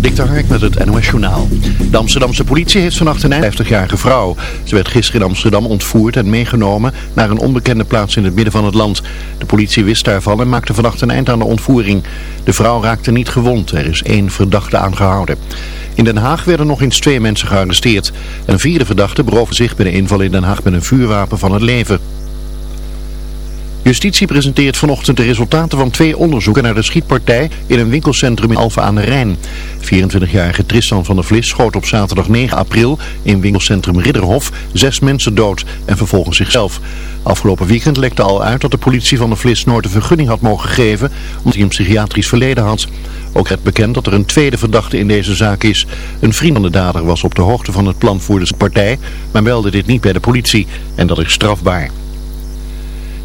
Dik Hark met het NOS Journaal. De Amsterdamse politie heeft vannacht een 50-jarige vrouw. Ze werd gisteren in Amsterdam ontvoerd en meegenomen naar een onbekende plaats in het midden van het land. De politie wist daarvan en maakte vannacht een eind aan de ontvoering. De vrouw raakte niet gewond. Er is één verdachte aangehouden. In Den Haag werden nog eens twee mensen gearresteerd. Een vierde verdachte beroofde zich bij de inval in Den Haag met een vuurwapen van het leven. Justitie presenteert vanochtend de resultaten van twee onderzoeken naar de schietpartij in een winkelcentrum in Alphen aan de Rijn. 24-jarige Tristan van der Vlis schoot op zaterdag 9 april in winkelcentrum Ridderhof zes mensen dood en vervolgens zichzelf. Afgelopen weekend lekte al uit dat de politie van der Vlis nooit een vergunning had mogen geven omdat hij een psychiatrisch verleden had. Ook werd bekend dat er een tweede verdachte in deze zaak is. Een vriend van de dader was op de hoogte van het plan voor de partij, maar meldde dit niet bij de politie en dat is strafbaar.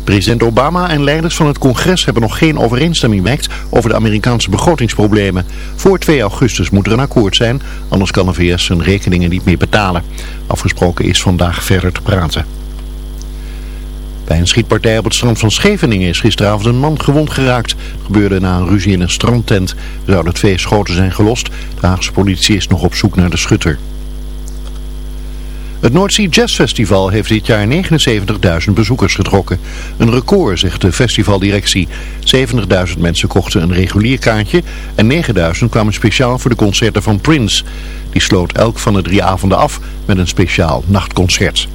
President Obama en leiders van het congres hebben nog geen overeenstemming bereikt over de Amerikaanse begrotingsproblemen. Voor 2 augustus moet er een akkoord zijn, anders kan de VS zijn rekeningen niet meer betalen. Afgesproken is vandaag verder te praten. Bij een schietpartij op het strand van Scheveningen is gisteravond een man gewond geraakt. Gebeurde na een ruzie in een strandtent. Er zouden twee schoten zijn gelost. De Haagse politie is nog op zoek naar de schutter. Het Noordzee Jazz Festival heeft dit jaar 79.000 bezoekers getrokken. Een record, zegt de festivaldirectie. 70.000 mensen kochten een regulier kaartje en 9.000 kwamen speciaal voor de concerten van Prince. Die sloot elk van de drie avonden af met een speciaal nachtconcert.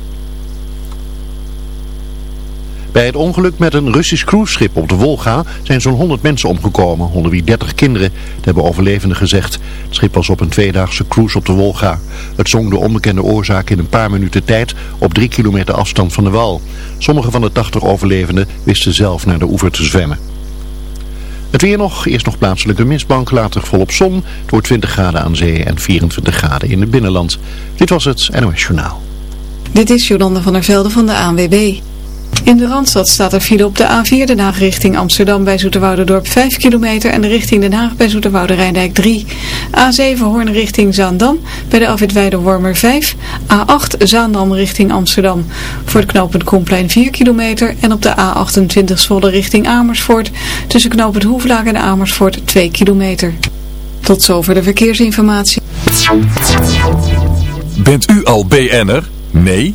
Bij het ongeluk met een Russisch cruiseschip op de Wolga zijn zo'n 100 mensen omgekomen, onder wie 30 kinderen. Dat hebben overlevenden gezegd. Het schip was op een tweedaagse cruise op de Wolga. Het zong de onbekende oorzaak in een paar minuten tijd op drie kilometer afstand van de wal. Sommige van de 80 overlevenden wisten zelf naar de oever te zwemmen. Het weer nog, eerst nog plaatselijke mistbank, later volop zon. Wordt 20 graden aan zee en 24 graden in het binnenland. Dit was het NOS Journaal. Dit is Jolanda van der Velde van de ANWB. In de Randstad staat er file op de A4 Den Haag richting Amsterdam bij Zoeterwouderdorp 5 kilometer en richting Den Haag bij Zoeterwoude Rijndijk 3. A7 Hoorn richting Zaandam bij de afwit Wormer 5. A8 Zaandam richting Amsterdam voor het knooppunt Komplein 4 kilometer en op de A28 Zwolle richting Amersfoort tussen knooppunt Hoeflaak en Amersfoort 2 kilometer. Tot zover de verkeersinformatie. Bent u al BN'er? Nee?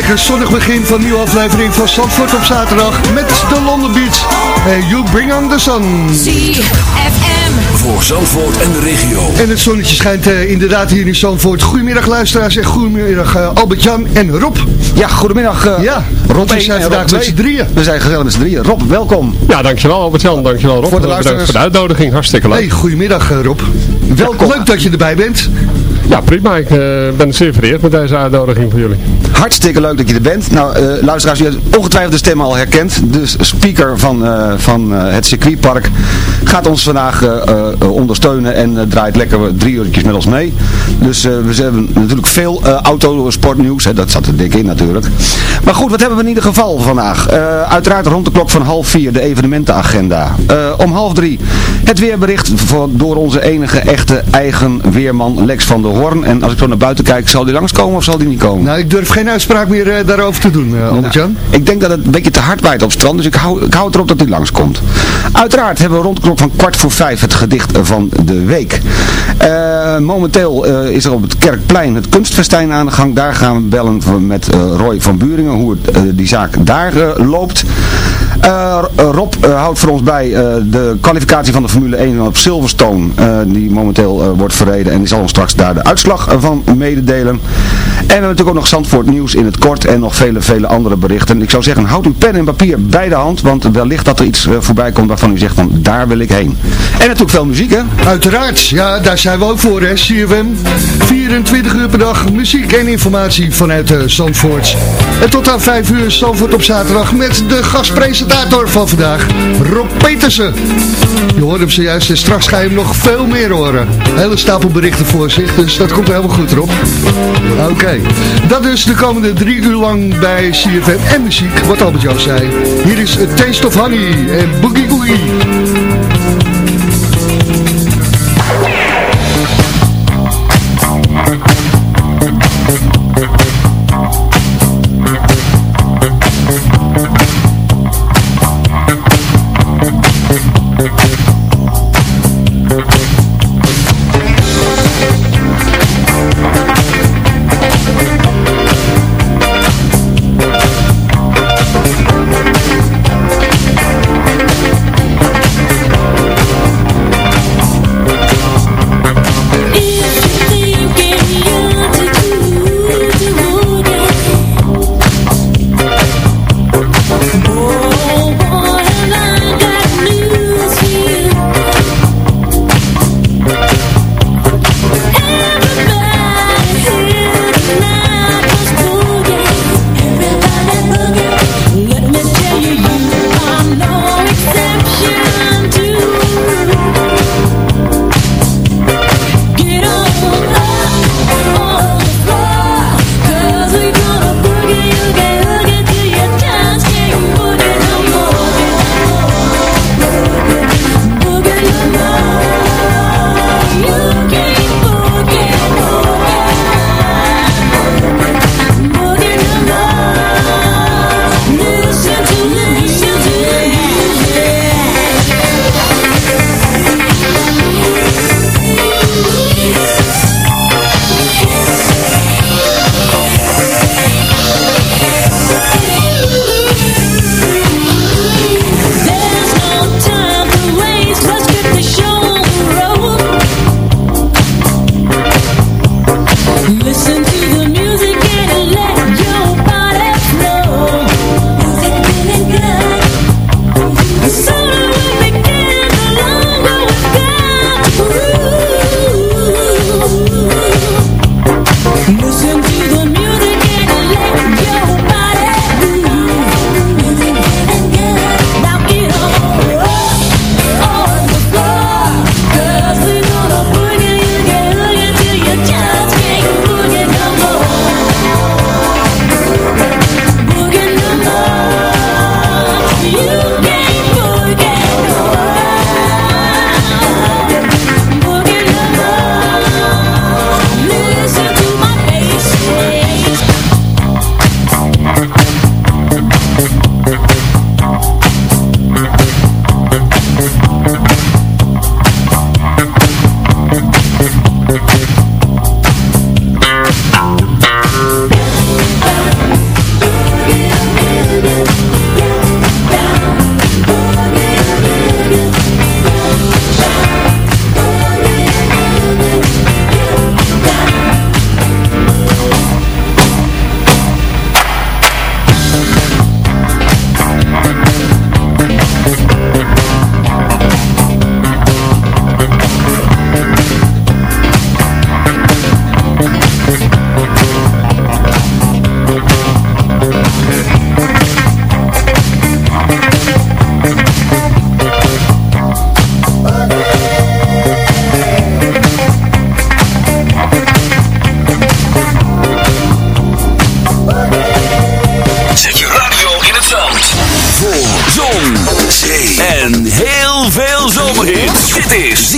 Lekker zonnig begin van een nieuwe aflevering van Zandvoort op zaterdag met de London Beach. En You Bring On The Sun. ZFM. Voor Zandvoort en de regio. En het zonnetje schijnt uh, inderdaad hier in Zandvoort. Goedemiddag luisteraars en goedemiddag uh, Albert-Jan en Rob. Ja, goedemiddag uh, ja, Rob. We zijn vandaag met z'n drieën. We zijn gezellig met z'n drieën. Rob, welkom. Ja, dankjewel Albert-Jan, dankjewel Rob. Voor de luisteraars. voor de uitnodiging, hartstikke leuk. Hey, goedemiddag Rob. Welkom. Leuk dat je erbij bent. Ja, prima. Ik uh, ben zeer vereerd met deze uitnodiging voor jullie. Hartstikke leuk dat je er bent. Nou, uh, luisteraars, u hebt ongetwijfeld de stem al herkend. De speaker van, uh, van het circuitpark gaat ons vandaag ondersteunen en draait lekker drie uurtjes met ons mee. Dus we hebben natuurlijk veel autosportnieuws. Hè, dat zat er dik in natuurlijk. Maar goed, wat hebben we in ieder geval vandaag? uiteraard rond de klok van half vier de evenementenagenda. om half drie het weerbericht voor, door onze enige echte eigen weerman Lex van der Hoorn. En als ik zo naar buiten kijk, zal die langskomen of zal die niet komen? Nou, ik durf geen uitspraak meer uh, daarover te doen, Albert-Jan. Nou, ik denk dat het een beetje te hard waait op strand, dus ik hou, ik hou het erop dat hij langskomt. Uiteraard hebben we rond de klok van kwart voor vijf het gedicht van de week. Uh, momenteel is er op het Kerkplein het kunstfestijn aan de gang. Daar gaan we bellen met Roy van Buringen, hoe het, die zaak daar loopt. Rob houdt voor ons bij de kwalificatie van de Formule 1 op Silverstone, die momenteel wordt verreden. En die zal ons straks daar de uitslag van mededelen. En we hebben natuurlijk ook nog Zandvoort nieuws in het kort en nog vele, vele andere berichten. Ik zou zeggen, houd uw pen en papier bij de hand, want wellicht dat er iets voorbij komt waarvan u zegt van daar wil ik heen. En natuurlijk veel muziek hè? Uiteraard, ja daar zijn we ook voor hè, CFM. 24 uur per dag muziek en informatie vanuit uh, Zandvoort. En tot aan 5 uur Zandvoort op zaterdag met de gastpresentator van vandaag, Rob Petersen. Je hoort hem zojuist en straks ga je hem nog veel meer horen. Hele stapel berichten voor zich, dus dat komt helemaal goed erop. Oké, dat is de komende drie uur lang bij CFM en muziek, wat Albert Jan zei. Hier is A Taste of Honey en Boogie Boogie.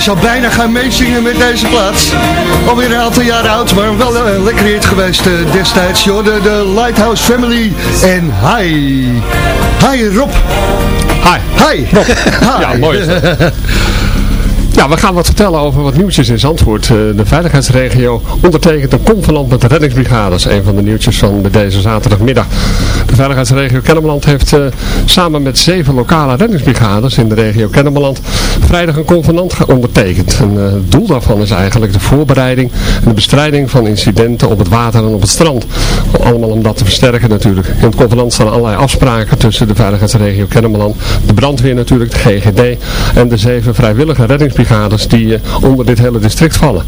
Je zal bijna gaan meezingen met deze plaats. Alweer een aantal jaren oud, maar wel een uh, lekker hit geweest uh, destijds. Joh, de, de Lighthouse Family en hi. Hi Rob. Hi. Hi. Rob. Ja, mooi. Ja, we gaan wat vertellen over wat nieuwtjes in Zandvoort. Eh, De veiligheidsregio ondertekent een convenant met de reddingsbrigades. Een van de nieuwtjes van deze zaterdagmiddag. De veiligheidsregio Kennemerland heeft eh, samen met zeven lokale reddingsbrigades in de regio Kennemerland vrijdag een convenant ondertekend. En, eh, het doel daarvan is eigenlijk de voorbereiding en de bestrijding van incidenten op het water en op het strand. Allemaal om dat te versterken natuurlijk. In het convenant staan allerlei afspraken tussen de veiligheidsregio Kennemerland, de brandweer natuurlijk, de GGD en de zeven vrijwillige reddingsbrigades die eh, onder dit hele district vallen.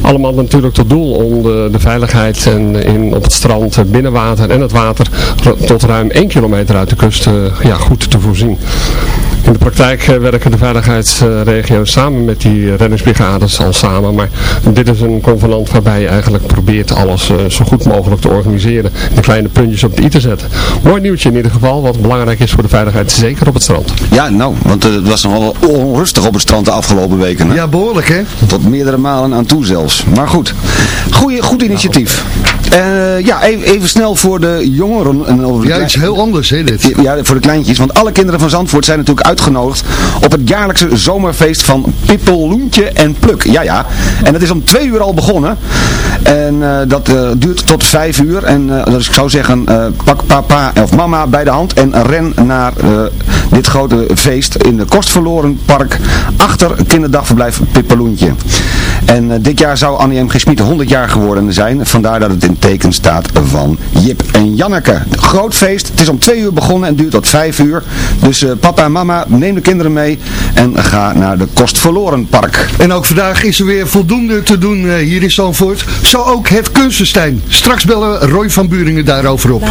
Allemaal natuurlijk tot doel om de, de veiligheid en in, op het strand, het binnenwater en het water tot ruim 1 kilometer uit de kust eh, ja, goed te voorzien. In de praktijk eh, werken de veiligheidsregio's samen met die reddingsbrigades al samen. Maar dit is een convenant waarbij je eigenlijk probeert alles eh, zo goed mogelijk te organiseren. De kleine puntjes op de i te zetten. Mooi nieuwtje in ieder geval, wat belangrijk is voor de veiligheid, zeker op het strand. Ja, nou, want eh, het was nogal onrustig op het strand de afgelopen weken. Hè? Ja, behoorlijk hè? Tot meerdere malen aan toe zelfs. Maar goed, Goeie, goed initiatief. Eh, ja, even, even snel voor de jongeren. En over de Ja, het is heel anders hè dit. Ja, voor de kleintjes. Want alle kinderen van Zandvoort zijn natuurlijk uitgenodigd op het jaarlijkse zomerfeest van Pippeloentje en Pluk. Ja, ja. En dat is om twee uur al begonnen. En eh, dat eh, duurt tot vijf uur. En uh, dus ik zou zeggen, pak papa of mama bij de hand en ren naar dit grote feest in de Kostverloren Park achter kinderdagverblijf Pippeloentje. En dit jaar zou Annie M. G. Schmid 100 jaar geworden zijn. Vandaar dat het in teken staat van Jip en Janneke. Groot feest. Het is om twee uur begonnen en duurt tot vijf uur. Dus papa en mama, neem de kinderen mee en ga naar de Kostverloren Park. En ook vandaag is er weer voldoende te doen hier in Zandvoort. Zo ook het Kunstenstein. Straks bellen Roy van Buringen daarover op.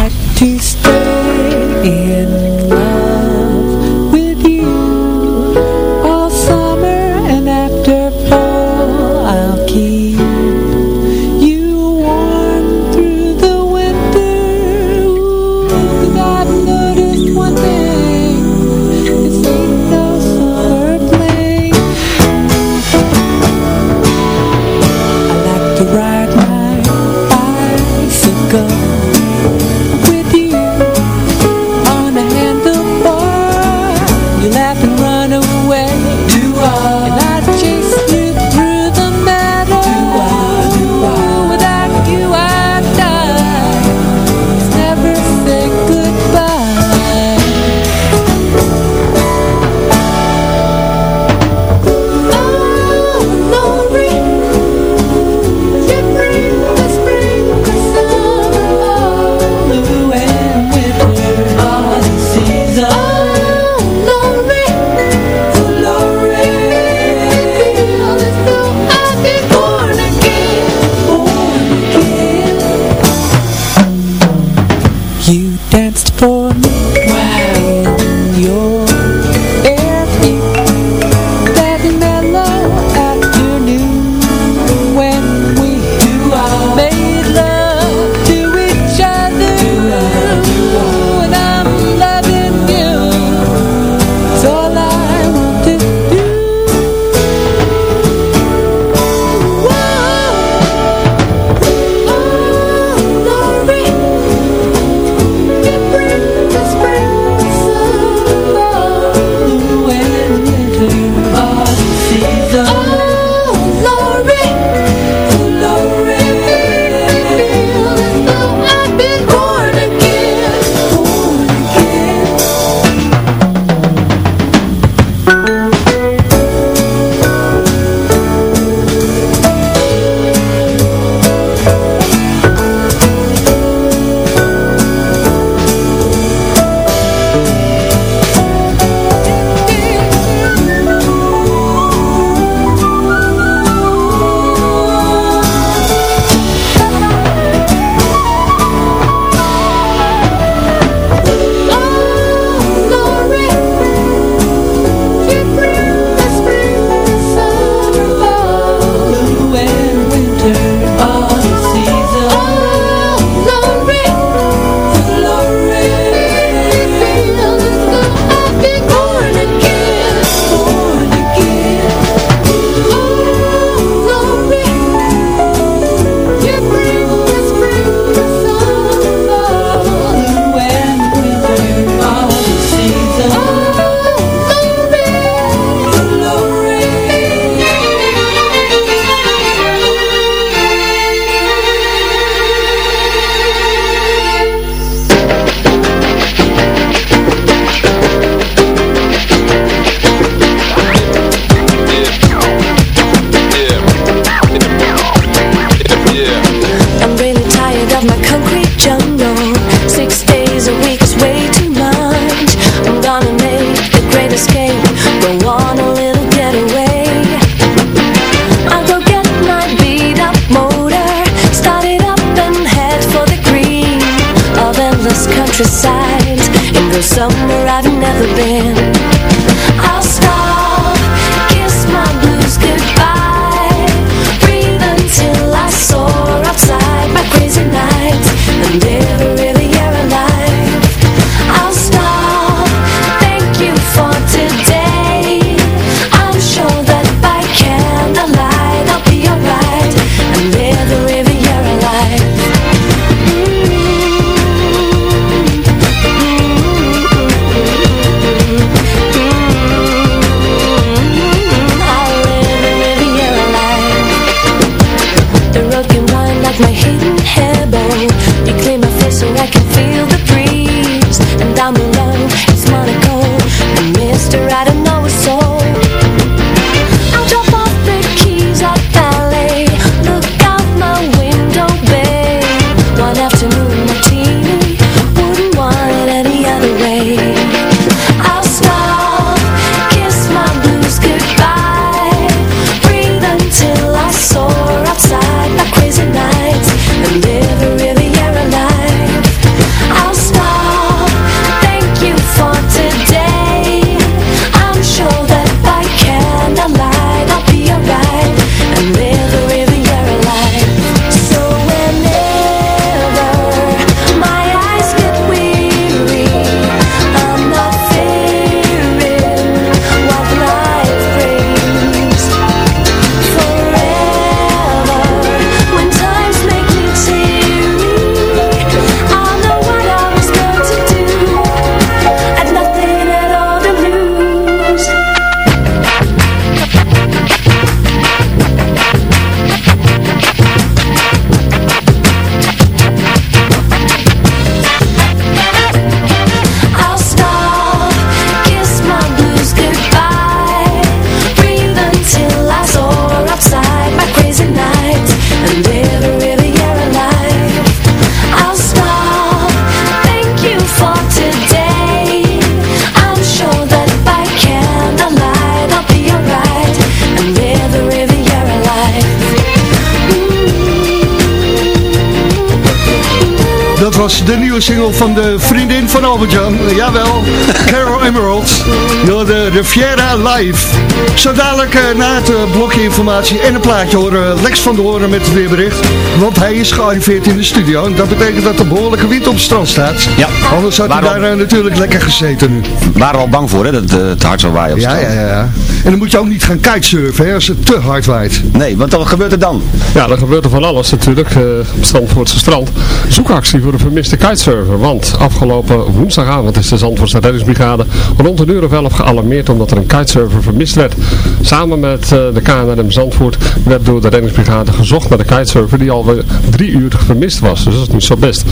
Was de nieuwe single van de vriendin van Albert-Jan. Jawel, Carol Emerald. Door de Riviera Live. Zo dadelijk eh, na het eh, blokje informatie en een plaatje horen Lex van de Horen met het weerbericht. Want hij is gearriveerd in de studio. En dat betekent dat er behoorlijke wind op het strand staat. Ja. Anders had hij daar eh, natuurlijk lekker gezeten nu. waren we al bang voor, hè, dat eh, het hard zou waaien op Ja, strand. ja, ja, ja. En dan moet je ook niet gaan kitesurfen hè, als het te hard waait. Nee, want wat gebeurt er dan? Ja, er gebeurt er van alles natuurlijk eh, op het Zandvoortse strand. Zoekactie voor de vermiste kitesurfer. Want afgelopen woensdagavond is de Zandvoortse reddingsbrigade rond een uur of elf gealarmeerd omdat er een kitesurfer vermist werd. Samen met eh, de KNRM Zandvoort werd door de reddingsbrigade gezocht naar de kitesurfer die alweer drie uur vermist was. Dus dat is niet zo best.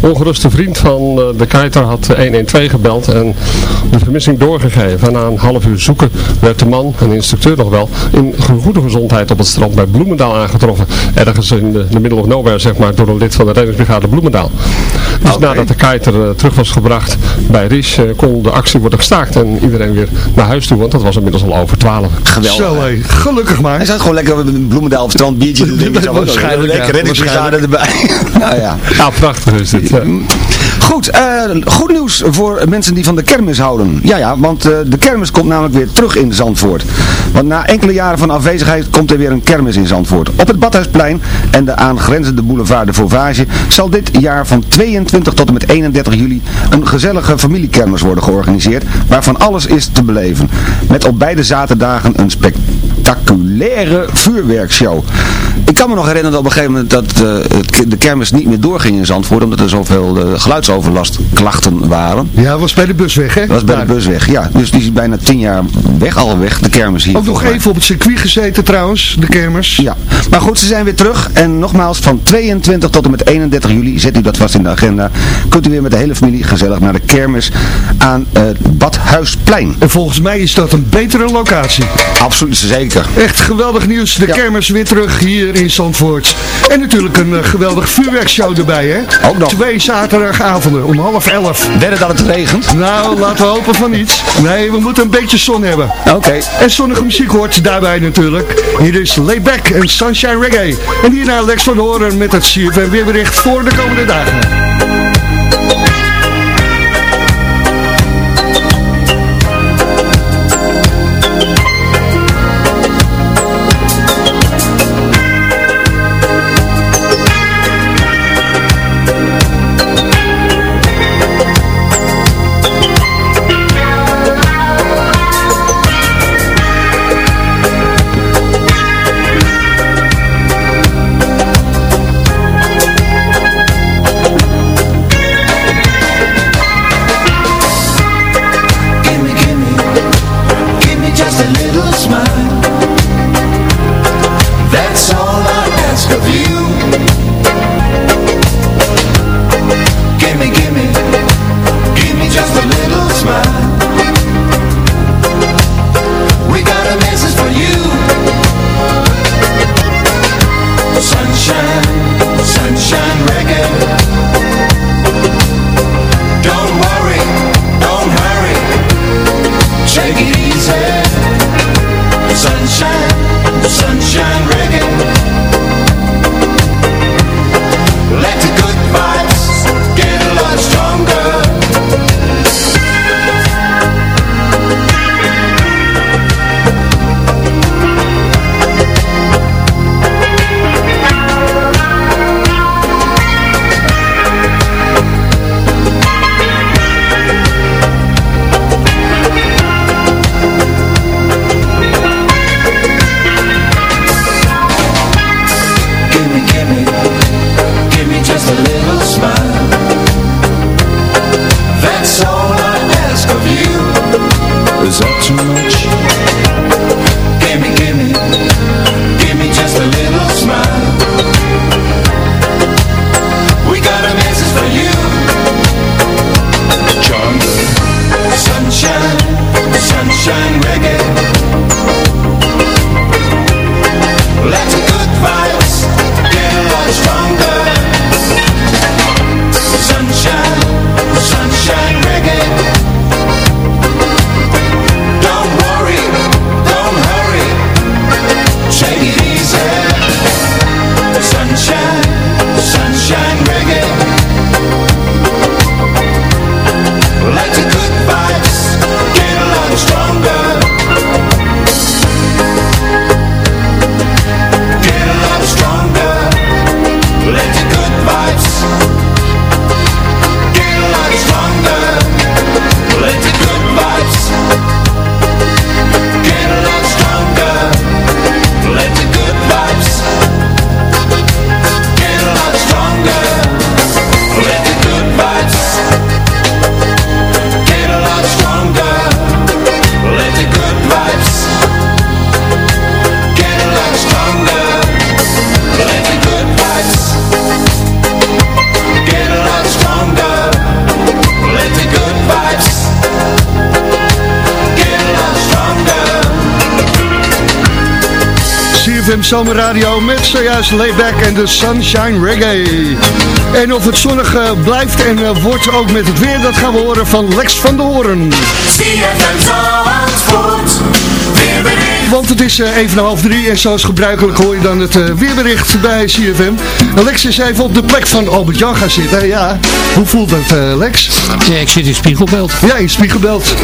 Ongeruste vriend van eh, de kiter had 112 gebeld en de vermissing doorgegeven. En na een half uur zoeken werd de man, en de instructeur nog wel, in goede gezondheid op het strand bij Bloemendaal aangetroffen. Ergens in de, de middle of nowhere, zeg maar, door een lid van de reddingsbrigade Bloemendaal. Dus nadat de kiter eh, terug was gebracht bij Ries, eh, kon de actie worden gestaakt en iedereen weer naar huis toe, want dat was inmiddels al over 12. Geweldig. Zo gelukkig maar. Hij zat gewoon lekker een bloemendaal op het strand, biertje doen. denk. Waarschijnlijk. Lekker reddingsbrigade erbij. nou ja. Ja, prachtig is dit. ja. Goed, eh, goed nieuws voor mensen die van de kermis houden. Ja, ja, want eh, de kermis komt namelijk weer terug in Zandvoort. Want na enkele jaren van afwezigheid komt er weer een kermis in Zandvoort. Op het Badhuisplein en de aangrenzende boulevard de Fauvage zal dit jaar van 22 tot en met 31 juli een gezellige familiekermis worden georganiseerd, waarvan alles is te beleven. Met op beide zaterdagen een spectaculaire vuurwerkshow. Ik kan me nog herinneren dat op een gegeven moment dat eh, de kermis niet meer doorging in Zandvoort, omdat er zoveel eh, geluidsoverlastklachten waren. Ja, was bij de busweg hè? Dat was bij de Daar. bus weg, ja. Dus die is bijna tien jaar weg, al weg, de kermis hier. Ook nog even op het circuit gezeten trouwens, de kermers. Ja, maar goed, ze zijn weer terug. En nogmaals, van 22 tot en met 31 juli, zet u dat vast in de agenda, kunt u weer met de hele familie gezellig naar de kermis aan het Badhuisplein. En volgens mij is dat een betere locatie. Absoluut zeker. Echt geweldig nieuws. De Ja. kermis weer terug hier in Zandvoort. En natuurlijk een eh, geweldig vuurwerkshow erbij, hè? Ook nog. Twee zaterdagavonden om half elf. Wedden dat het regent? Nou, laten we hopen van niets. Nee, we moeten een beetje zon hebben. Oké. En zonnige muziek hoort daarbij natuurlijk. Hier is Layback en Sunshine Reggae. En hierna Lex van Horen met het CFM weerbericht voor de komende dagen. Zomerradio met zojuist Layback en de Sunshine Reggae. En of het zonnig uh, blijft en uh, wordt ook met het weer, dat gaan we horen van Lex van der Hoorn. Zandvoort, weerbericht. Want het is uh, even half drie en zoals gebruikelijk hoor je dan het uh, weerbericht bij CFM. Lex is even op de plek van Albert Jan gaan zitten. Ja, hoe voelt dat uh, Lex? Ja, ik zit in Spiegelbeeld. Ja, in Spiegelbeeld.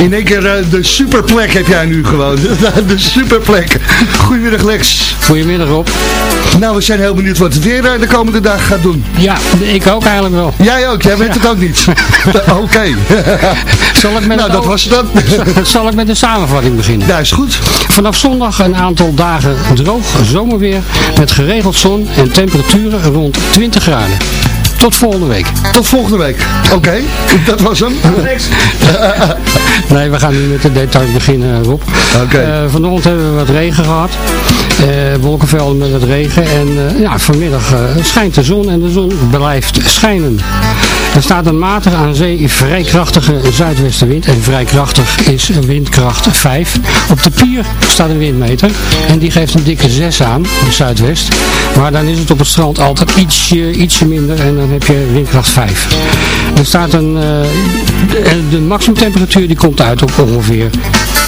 In één keer de superplek heb jij nu gewoon. de superplek. Goedemiddag Lex. Goedemiddag Rob. Nou, we zijn heel benieuwd wat het weer de komende dag gaat doen. Ja, ik ook eigenlijk wel. Jij ook, jij weet ja. het ook niet. Oké. Okay. Zal ik met nou, dat was het dan. Zal ik met de samenvatting beginnen? Ja, is goed. Vanaf zondag een aantal dagen droog zomerweer met geregeld zon en temperaturen rond 20 graden. Tot volgende week. Tot volgende week. Oké, okay. dat was hem. nee, we gaan nu met de details beginnen, Rob. Okay. Uh, vanochtend hebben we wat regen gehad. Uh, wolkenvelden met wat regen. En uh, ja, vanmiddag schijnt de zon en de zon blijft schijnen. Er staat een matig aan zee vrij krachtige zuidwestenwind. En vrij krachtig is windkracht 5. Op de pier staat een windmeter. En die geeft een dikke 6 aan, de zuidwest. Maar dan is het op het strand altijd ietsje, ietsje minder. En dan heb je windkracht 5. Er staat een... Uh, de, maximumtemperatuur die komt uit op ongeveer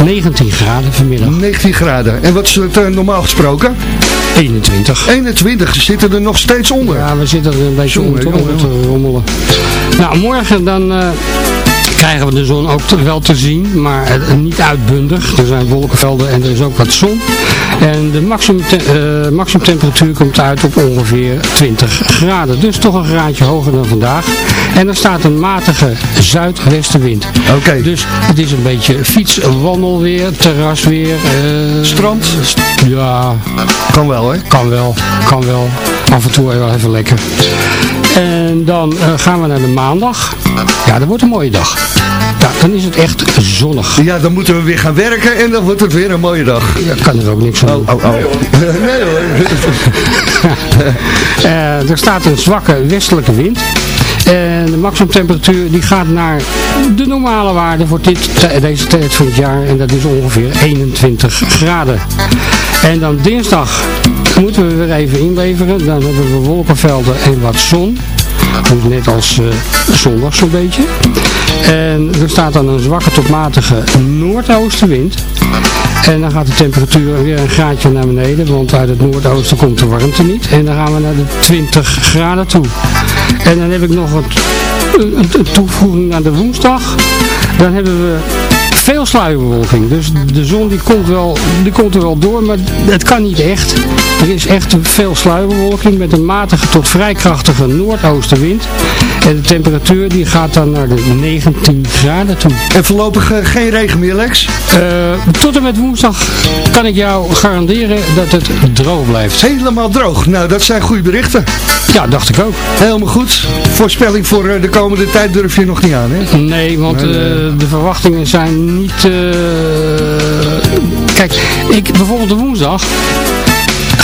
19 graden vanmiddag. 19 graden. En wat is het uh, normaal gesproken? 21. 21. Ze zitten er nog steeds onder. Ja, we zitten er een beetje onder, onder te rommelen. Nou, morgen dan... Uh, krijgen we de zon ook te, wel te zien, maar uh, niet uitbundig. Er zijn wolkenvelden en er is ook wat zon. En de maximum, te, uh, maximum temperatuur komt uit op ongeveer 20 graden. Dus toch een graadje hoger dan vandaag. En er staat een matige zuidwestenwind. Oké. Okay. Dus het is een beetje fiets, wandelweer, terrasweer. Strand? St ja. Kan wel hè? Kan wel, kan wel. Af en toe wel even lekker. En dan uh, gaan we naar de maandag. Ja, dat wordt een mooie dag. Ja, dan is het echt zonnig. Ja, dan moeten we weer gaan werken en dan wordt het weer een mooie dag. Ja, kan er ook niks aan doen. Oh, oh, oh. Nee hoor. uh, er staat een zwakke westelijke wind. En de maximumtemperatuur die gaat naar de normale waarde voor dit, deze tijd van het jaar. En dat is ongeveer 21 graden. En dan dinsdag moeten we weer even inleveren. Dan hebben we wolkenvelden en wat zon. Net als uh, zondag zo'n beetje. En er staat dan een zwakke tot matige noordoostenwind. En dan gaat de temperatuur weer een graadje naar beneden, want uit het noordoosten komt de warmte niet. En dan gaan we naar de 20 graden toe. En dan heb ik nog een, een, een toevoeging naar de woensdag. Dan hebben we veel sluierbewolking. Dus de zon die komt, wel, die komt er wel door, maar het kan niet echt. Er is echt veel sluierbewolking met een matige tot vrij krachtige noordoostenwind. En de temperatuur die gaat dan naar de 19 graden toe. En voorlopig uh, geen regen meer, Lex? Uh, tot en met woensdag kan ik jou garanderen dat het droog blijft. Helemaal droog. Nou, dat zijn goede berichten. Ja, dacht ik ook. Helemaal goed. Voorspelling voor uh, de komende tijd durf je nog niet aan, hè? Nee, want de verwachtingen zijn niet... Kijk, ik, bijvoorbeeld de woensdag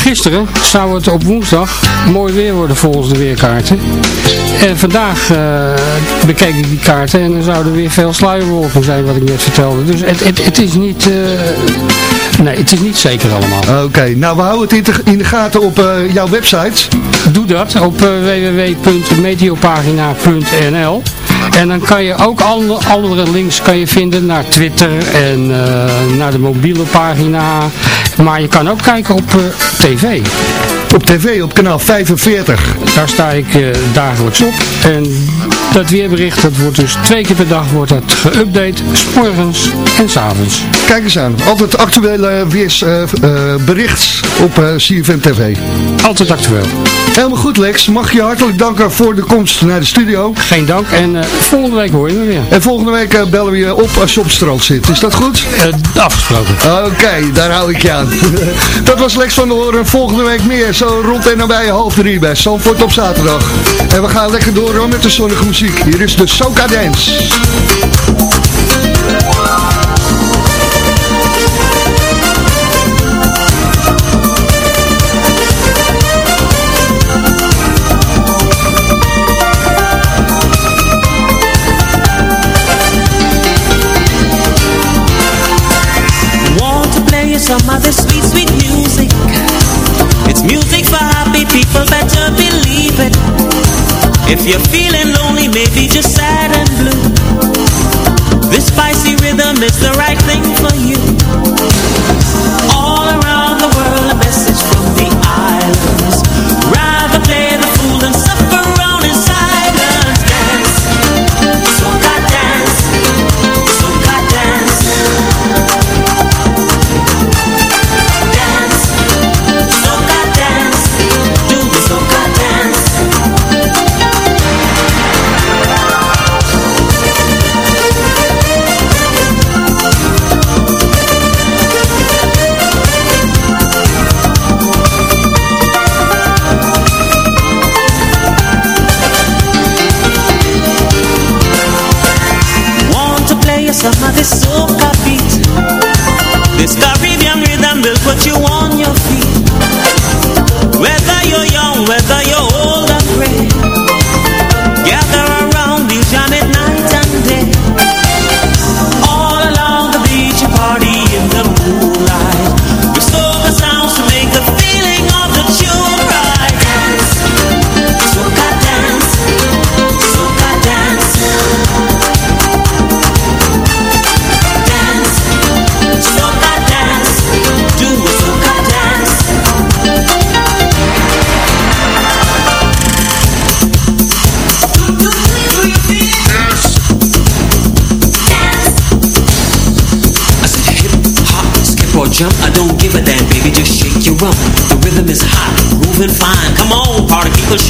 gisteren zou het op woensdag mooi weer worden volgens de weerkaarten. En vandaag uh, bekeek ik die kaarten en er zouden weer veel sluierwolken zijn wat ik net vertelde. Dus het, het, het is niet... Uh, nee, het is niet zeker allemaal. Oké, okay, nou we houden het in de, in de gaten op uh, jouw website. Doe dat op www.meteopagina.nl en dan kan je ook andere, andere links kan je vinden naar Twitter en uh, naar de mobiele pagina. Maar je kan ook kijken op uh, tv. Op tv, op kanaal 45. Daar sta ik uh, dagelijks op. En dat weerbericht, dat wordt dus twee keer per dag wordt het geüpdate. S morgens en s avonds. Kijk eens aan. Altijd actuele weersbericht op CFM TV. Altijd actueel. Helemaal goed Lex. Mag je hartelijk danken voor de komst naar de studio. Geen dank. En volgende week hoor je me weer. En volgende week uh, bellen we je op als je op strand zit. Is dat goed? Uh, afgesproken. Oké, okay, daar hou ik je aan. dat was Lex van der Hoorn. Volgende week meer. Zo rond en nabij half drie bij Zandvoort op zaterdag. En we gaan lekker door hoor, met de zonnige muziek. Hier is de Soca Dance. some of this sweet, sweet music. It's music for happy people, better believe it. If you're feeling lonely, maybe just sad and blue. This spicy rhythm is the right thing for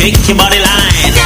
shake your body line.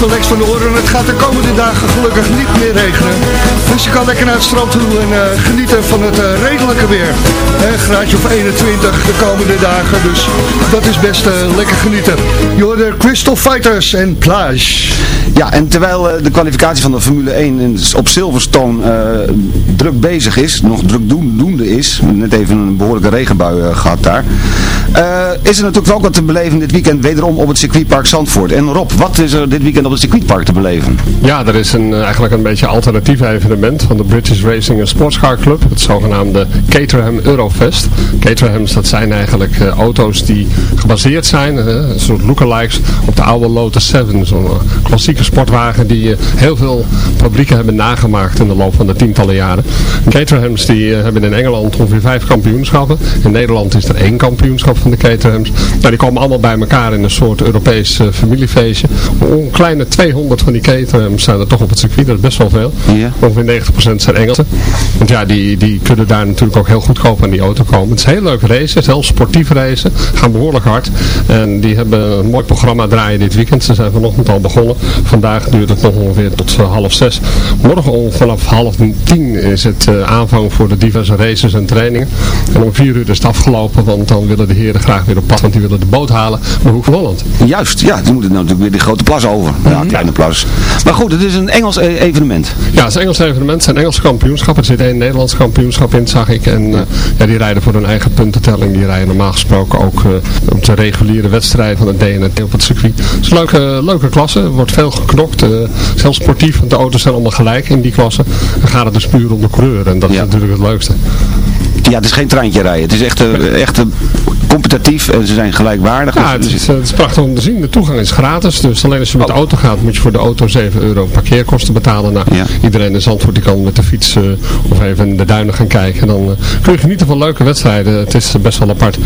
juist van de Oren. Het gaat de komende dagen gelukkig niet meer regenen. Dus je kan lekker naar het strand toe en eh, genieten van het eh, redelijke weer. Een graadje of 21 de komende dagen. Dus dat is best eh, lekker genieten. Je Crystal Fighters en Plage. Ja, en terwijl de kwalificatie van de Formule 1 in- op Silverstone druk bezig is, nog druk doen- doende is, net even een behoorlijke regenbui eh, gehad daar, eh, is er natuurlijk wel wat te beleven dit weekend wederom op het circuitpark Zandvoort. En Rob, wat is er dit weekend op het circuitpark te beleven? Ja, er is een, eh, eigenlijk een beetje alternatief evenement van de British Racing and Sports Car Club. Het zogenaamde Caterham Eurofest. Caterhams, dat zijn eigenlijk auto's die gebaseerd zijn, een soort lookalikes, op de oude Lotus 7. Zo'n klassieke sportwagen die heel veel fabrieken hebben nagemaakt in de loop van de tientallen jaren. Caterhams die eh, hebben in Engeland ongeveer vijf kampioenschappen. In Nederland is er één kampioenschap van de Caterhams. Nou, die komen allemaal bij elkaar in een soort Europees eh, familiefeestje. Een kleine 200 van die Caterhams zijn er toch op het circuit. Dat is best wel veel. Ja. Ongeveer 90% zijn Engelsen. Want ja, die, die kunnen daar natuurlijk ook heel goedkoop aan die auto komen. Het is heel leuk racen. Het is heel sportief racen. Gaan behoorlijk hard. En die hebben een mooi programma draaien dit weekend. Ze zijn vanochtend al begonnen. Vandaag duurt het nog ongeveer tot eh, half zes. Morgen vanaf half tien is het eh, aanvang voor de diverse races en trainingen. En om vier uur is het afgelopen. Want dan willen de heren graag weer op pad. Want die willen de boot halen naar Hoek van Holland. Juist, ja, die moeten natuurlijk weer die grote plas over. Ja, kleine plas. Maar goed, het is een Engels e- evenement. Ja, het is een Engels evenement. Het zijn Engelse kampioenschappen. Er zit één Nederlands kampioenschap in, zag ik. En eh, ja, die rijden voor hun eigen puntentelling. Die rijden normaal gesproken ook eh, op de reguliere wedstrijden van het DNT op het circuit. Het is een leuke, leuke klasse. Er wordt veel geknokt. eh, is heel sportief, want de auto's zijn allemaal gelijk in die klasse. Dan gaat het dus puur om de coureur. En dat is natuurlijk het leukste. Ja, het is geen treintje rijden. Het is echt, echt competitief en ze zijn gelijkwaardig. Ja, het is, eh, het is prachtig om te zien. De toegang is gratis. Dus alleen als je met de auto gaat, moet je voor de auto 7 euro parkeerkosten betalen. Nou, iedereen in Zandvoort die kan met de fiets eh, of even in de duinen gaan kijken. En dan eh, kun je genieten van leuke wedstrijden. Het is best wel apart.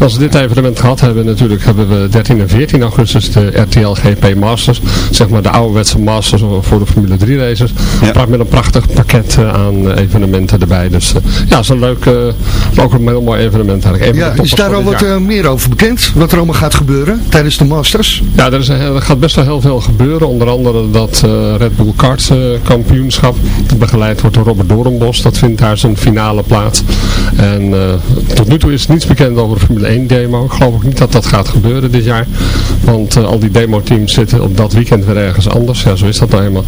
Als we dit evenement gehad hebben, natuurlijk hebben we 13 en 14 augustus de RTL GP Masters. Zeg maar de ouderwetse Masters voor de Formule 3 races. Maar Met een prachtig pakket aan evenementen erbij. Dus ja, het is een leuk, ook een heel mooi evenement eigenlijk. Ja, is toppers wat jaar. eh, meer over bekend? Wat er allemaal gaat gebeuren tijdens de Masters? Ja, er, is er gaat best wel heel veel gebeuren. Onder andere dat eh, Red Bull Karts eh, kampioenschap. Dat begeleid wordt door Robert Doornbos. Dat vindt daar zijn finale plaats. En tot nu toe is niets bekend over de Formule 1 demo. Ik geloof ook niet dat dat gaat gebeuren dit jaar. Want al die demo-teams zitten op dat weekend weer ergens anders. Ja, zo is dat nou eenmaal.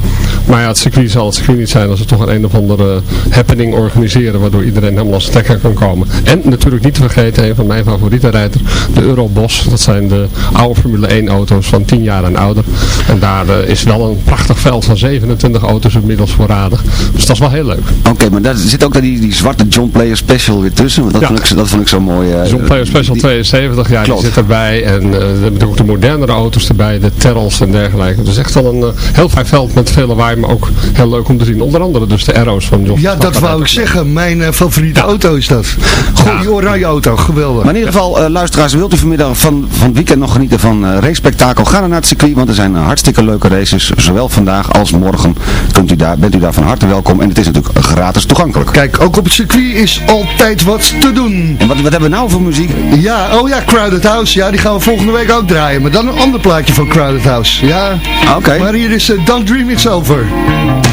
Maar ja, het circuit zal het circuit niet zijn als ze toch een een of andere happening organiseren. Waardoor iedereen helemaal als stekker kan komen. En natuurlijk niet te vergeten, een van mijn favoriete De Eurobos. Dat zijn de oude Formule 1 auto's van 10 jaar en ouder. En daar eh, is wel een prachtig veld van 27 auto's inmiddels voorradig. Dus dat is wel heel leuk. Oké, maar daar zit ook die, die zwarte John Player Special weer tussen. Want dat, Ja. vond, ik, zo- dat vond ik zo mooi. eh, John Player Special die- 72, ja, Klopt. die zit erbij. En we hebben natuurlijk ook de modernere auto's erbij, de Terrels en dergelijke. Dus echt wel een heel fijn veld met veel lawaai, maar ook heel leuk om te zien. Onder andere dus de Arrows van John. Ja, dat wou ik zeggen. Mijn favoriete auto is dat. Goh, die oranje auto. Geweldig. Maar in ieder geval, eh, luisteraars, wilt u vanmiddag van, van het weekend nog genieten van eh race-spektakel? Ga dan naar het circuit, want er zijn eh, hartstikke leuke races. Zowel vandaag als morgen kunt u daar, bent u daar van harte welkom. En het is natuurlijk gratis toegankelijk. Kijk, ook op het circuit is altijd wat te doen. En wat, wat hebben we nou voor muziek? Ja, oh ja, Crowded House. Ja, die gaan we volgende week ook draaien. Maar dan een ander plaatje van Crowded House. Ja, Oké. maar hier is Don't Dream It's Over.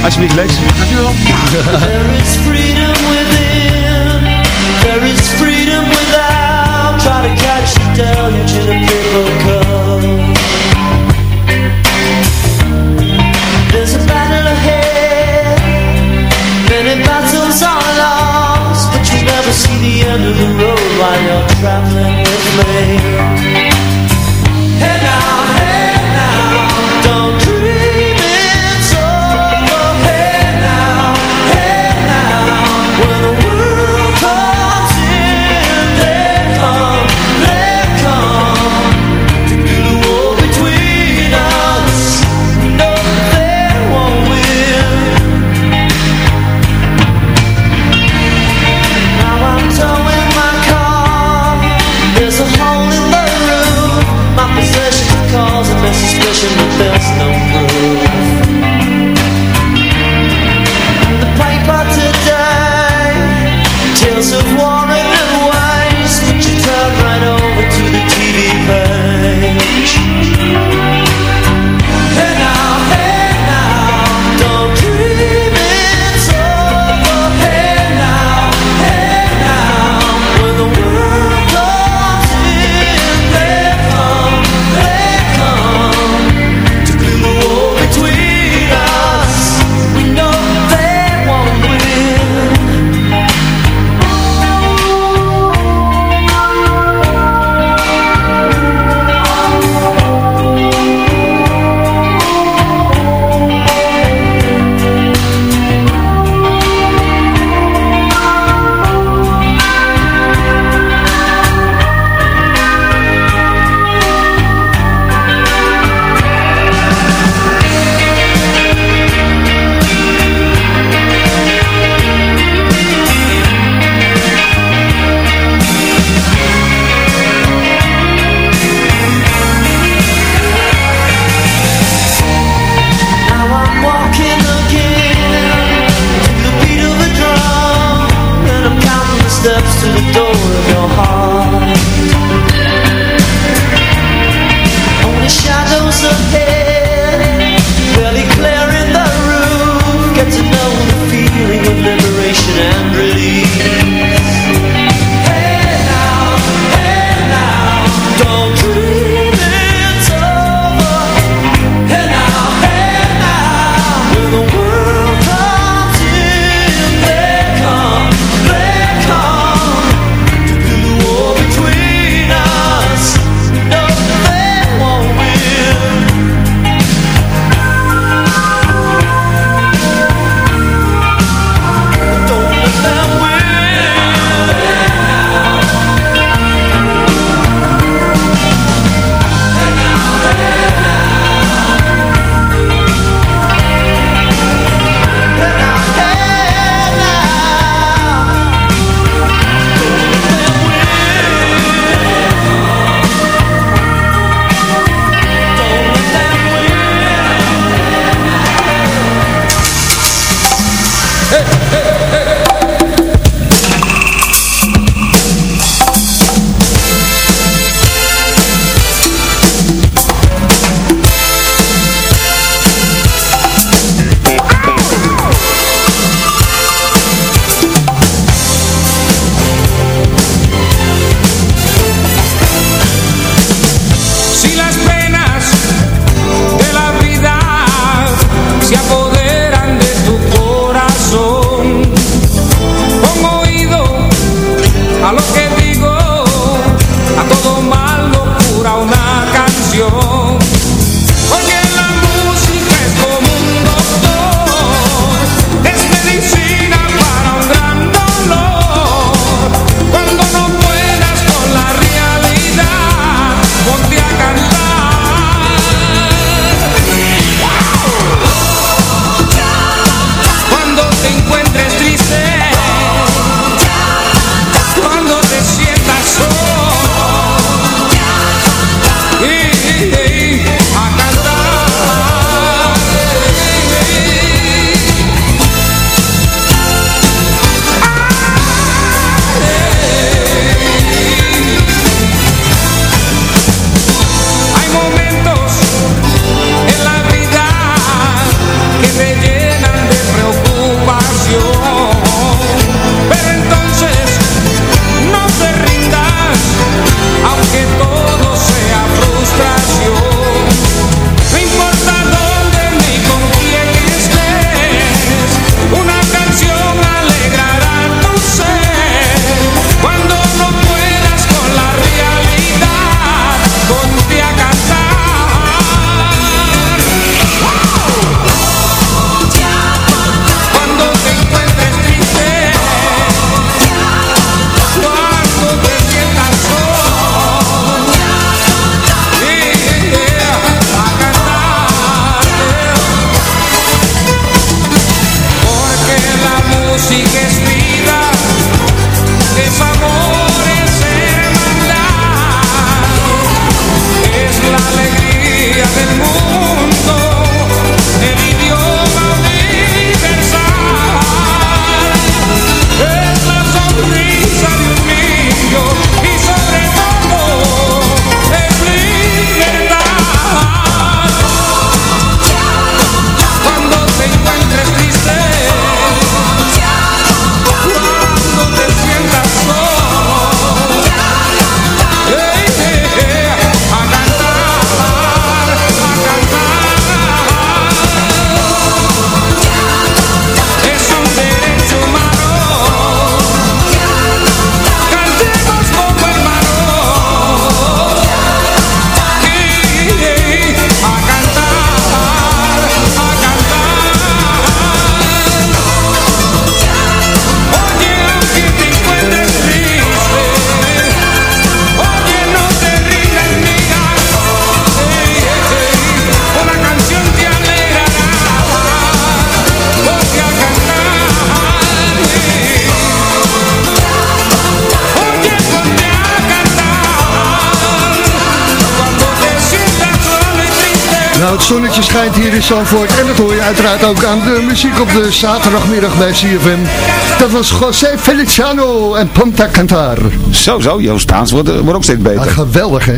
Alsjeblieft, Lex. Dankjewel. down to the cup. There's a battle ahead. Many battles are lost But you never see the end of the road While you're traveling with me. just not through. Zonnetje schijnt hier in Zandvoort. En dat hoor je uiteraard ook aan de muziek op de zaterdagmiddag bij CFM. Dat was José Feliciano en Ponta Cantar. Zo, zo. Jouw Spaans wordt, wordt ook steeds beter. Ah, geweldig, hè?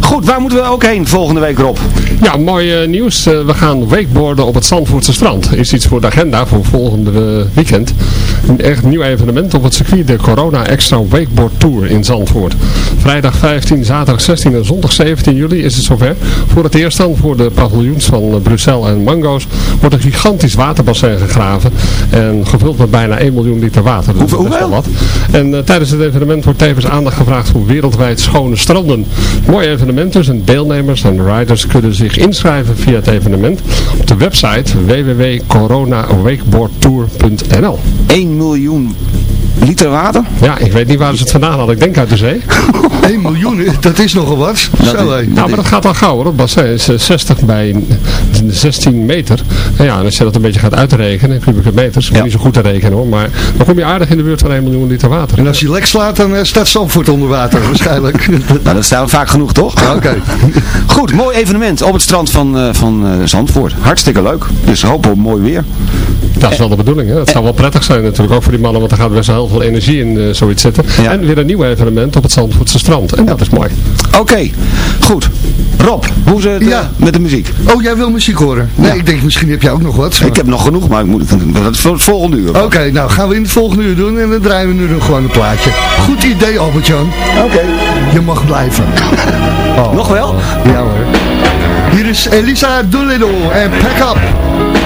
Goed, waar moeten we ook heen volgende week, Rob? Ja, mooi eh, nieuws. Eh, we gaan wakeboarden op het Zandvoortse strand. Is iets voor de agenda voor volgende eh, weekend. Een echt nieuw evenement op het circuit. De Corona Extra Wakeboard Tour in Zandvoort. Vrijdag 15, zaterdag 16 en zondag 17 juli is het zover. Voor het eerst dan voor de paviljoens van Brussel en Mango's wordt een gigantisch waterbassin gegraven. En gevuld met bijna 1 miljoen liter water. Dus Hoeveel? wat. En eh, tijdens het evenement wordt tevens aandacht gevraagd voor wereldwijd schone stranden. Mooi evenement dus en deelnemers en riders kunnen zich inschrijven via het evenement op de website www.coronawakeboardtour.nl 1 miljoen liter water? Ja, ik weet niet waar ze het vandaan hadden. Ik denk uit de zee. 1 miljoen, dat is nogal wat. Zo, hé. Nou, maar dat gaat al gauw hoor. Het bassin is eh, 60 bij 16 meter. En ja, als je dat een beetje gaat uitrekenen, kubieke meters, ben niet zo goed te rekenen hoor, maar dan kom je aardig in de buurt van 1 miljoen liter water. En als je lek slaat, dan eh, staat Zandvoort onder water waarschijnlijk. Nou, dat staat vaak genoeg, toch? Oké. Goed, mooi evenement op het strand van, eh, van eh, Zandvoort. Hartstikke leuk. Dus hopen op mooi weer. Dat is wel de bedoeling. Hè? Het zou wel prettig zijn natuurlijk, ook voor die mannen, want er gaat best wel heel veel energie in eh, zoiets zitten. En weer een nieuw evenement op het Zandvoortse strand. En dat is mooi. Oké, goed. Rob, hoe is het eh, met de muziek? Oh, jij wil muziek horen? Nee, ik denk misschien heb jij ook nog wat. Ik heb nog genoeg, maar ik moet, dat is voor het volgende uur. Oké, nou gaan we in het volgende uur doen en dan draaien we nu nog gewoon een plaatje. Goed idee, Albert-Jan. Oké. Je mag blijven. Oh. Nog wel? Ja hoor. Hier is Elisa Doolittle en Pack Up.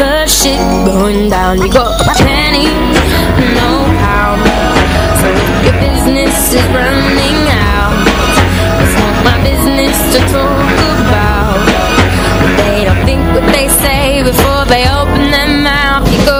The shit going down. You got my pennies, no pound So your business is running out. It's not my business to talk about. They don't think what they say before they open their mouth. You gotta